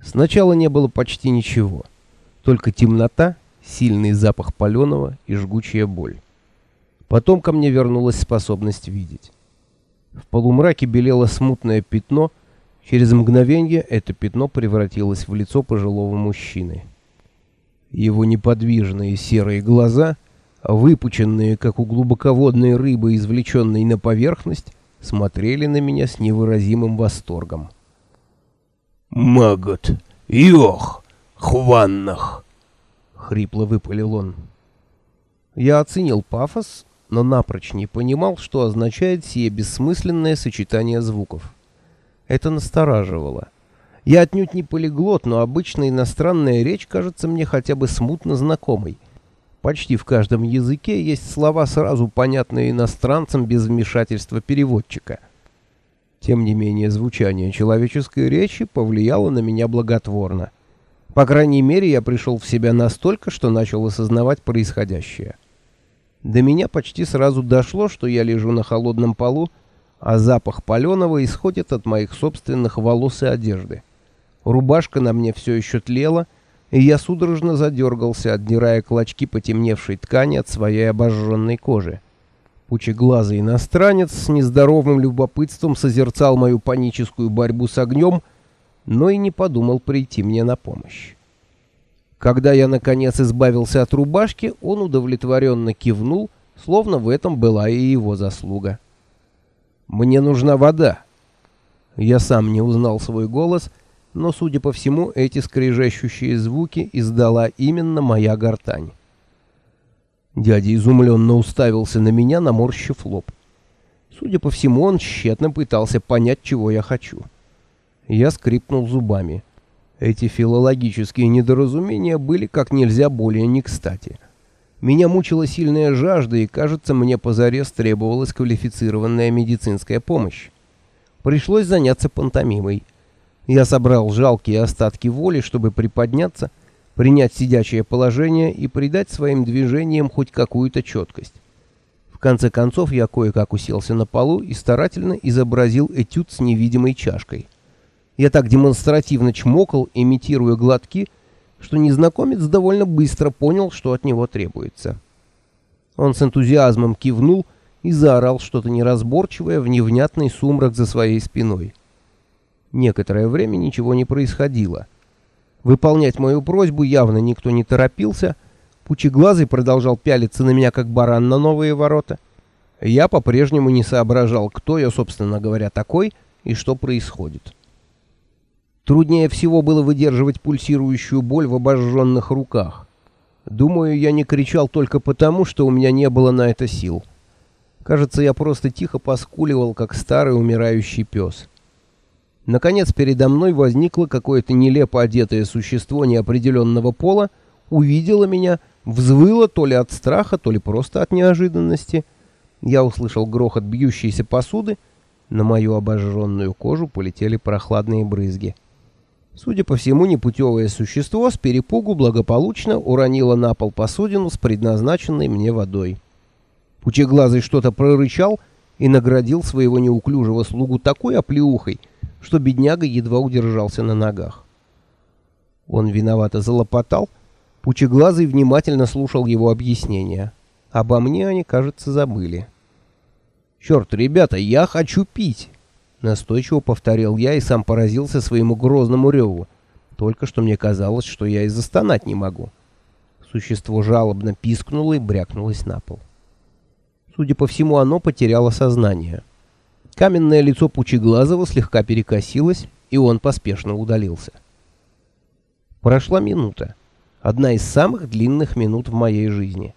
Сначала не было почти ничего, только темнота, сильный запах паленого и жгучая боль. Потом ко мне вернулась способность видеть. В полумраке белело смутное пятно, через мгновение это пятно превратилось в лицо пожилого мужчины. Его неподвижные серые глаза, выпученные, как у глубоководной рыбы, извлеченной на поверхность, смотрели на меня с невыразимым восторгом. «Магот! Йох! Хваннах!» — хрипло выпалил он. Я оценил пафос, но напрочь не понимал, что означает сие бессмысленное сочетание звуков. Это настораживало. Я отнюдь не полиглот, но обычная иностранная речь кажется мне хотя бы смутно знакомой. Почти в каждом языке есть слова, сразу понятные иностранцам без вмешательства переводчика — тем не менее, звучание человеческой речи повлияло на меня благотворно. По крайней мере, я пришел в себя настолько, что начал осознавать происходящее. До меня почти сразу дошло, что я лежу на холодном полу, а запах паленого исходит от моих собственных волос и одежды. Рубашка на мне все еще тлела, и я судорожно задергался, отдирая клочки потемневшей ткани от своей обожженной кожи. Пучеглазый иностранец с нездоровым любопытством созерцал мою паническую борьбу с огнем, но и не подумал прийти мне на помощь. Когда я, наконец, избавился от рубашки, он удовлетворенно кивнул, словно в этом была и его заслуга. «Мне нужна вода». Я сам не узнал свой голос, но, судя по всему, эти скрежещущие звуки издала именно моя гортань. Дядя изумленно уставился на меня, наморщив лоб. Судя по всему, он тщетно пытался понять, чего я хочу. Я скрипнул зубами. Эти филологические недоразумения были как нельзя более не кстати. Меня мучила сильная жажда, и, кажется, мне позарез требовалась квалифицированная медицинская помощь. Пришлось заняться пантомимой. Я собрал жалкие остатки воли, чтобы приподняться, принять сидячее положение и придать своим движениям хоть какую-то четкость. В конце концов я кое-как уселся на полу и старательно изобразил этюд с невидимой чашкой. Я так демонстративно чмокал, имитируя глотки, что незнакомец довольно быстро понял, что от него требуется. Он с энтузиазмом кивнул и заорал что-то неразборчивое в невнятный сумрак за своей спиной. Некоторое время ничего не происходило — Выполнять мою просьбу явно никто не торопился. Пучеглазый продолжал пялиться на меня, как баран на новые ворота. Я по-прежнему не соображал, кто я, собственно говоря, такой и что происходит. Труднее всего было выдерживать пульсирующую боль в обожженных руках. Думаю, я не кричал только потому, что у меня не было на это сил. Кажется, я просто тихо поскуливал, как старый умирающий пес. Наконец передо мной возникло какое-то нелепо одетое существо неопределенного пола, увидело меня, взвыло то ли от страха, то ли просто от неожиданности. Я услышал грохот бьющейся посуды, на мою обожженную кожу полетели прохладные брызги. Судя по всему, непутевое существо с перепугу благополучно уронило на пол посудину с предназначенной мне водой. Пучеглазый что-то прорычал и наградил своего неуклюжего слугу такой оплеухой, что бедняга едва удержался на ногах. Он виновато залопотал, пучеглазый внимательно слушал его объяснения. Обо мне они, кажется, забыли. «Черт, ребята, я хочу пить!» Настойчиво повторил я и сам поразился своему грозному реву. Только что мне казалось, что я и застонать не могу. Существо жалобно пискнуло и брякнулось на пол. Судя по всему, оно потеряло сознание. Каменное лицо Пучеглазого слегка перекосилось, и он поспешно удалился. Прошла минута. Одна из самых длинных минут в моей жизни.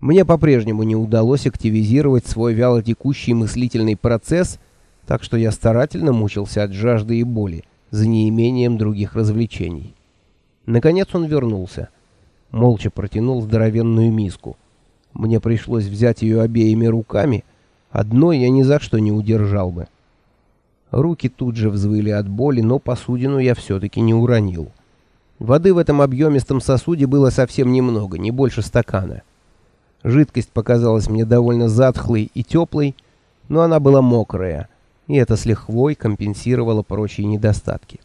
Мне по-прежнему не удалось активизировать свой вялотекущий мыслительный процесс, так что я старательно мучился от жажды и боли, за неимением других развлечений. Наконец он вернулся. Молча протянул здоровенную миску. Мне пришлось взять ее обеими руками — Одной я ни за что не удержал бы. Руки тут же взвыли от боли, но посудину я все-таки не уронил. Воды в этом объемистом сосуде было совсем немного, не больше стакана. Жидкость показалась мне довольно затхлой и теплой, но она была мокрая, и это с лихвой компенсировало прочие недостатки.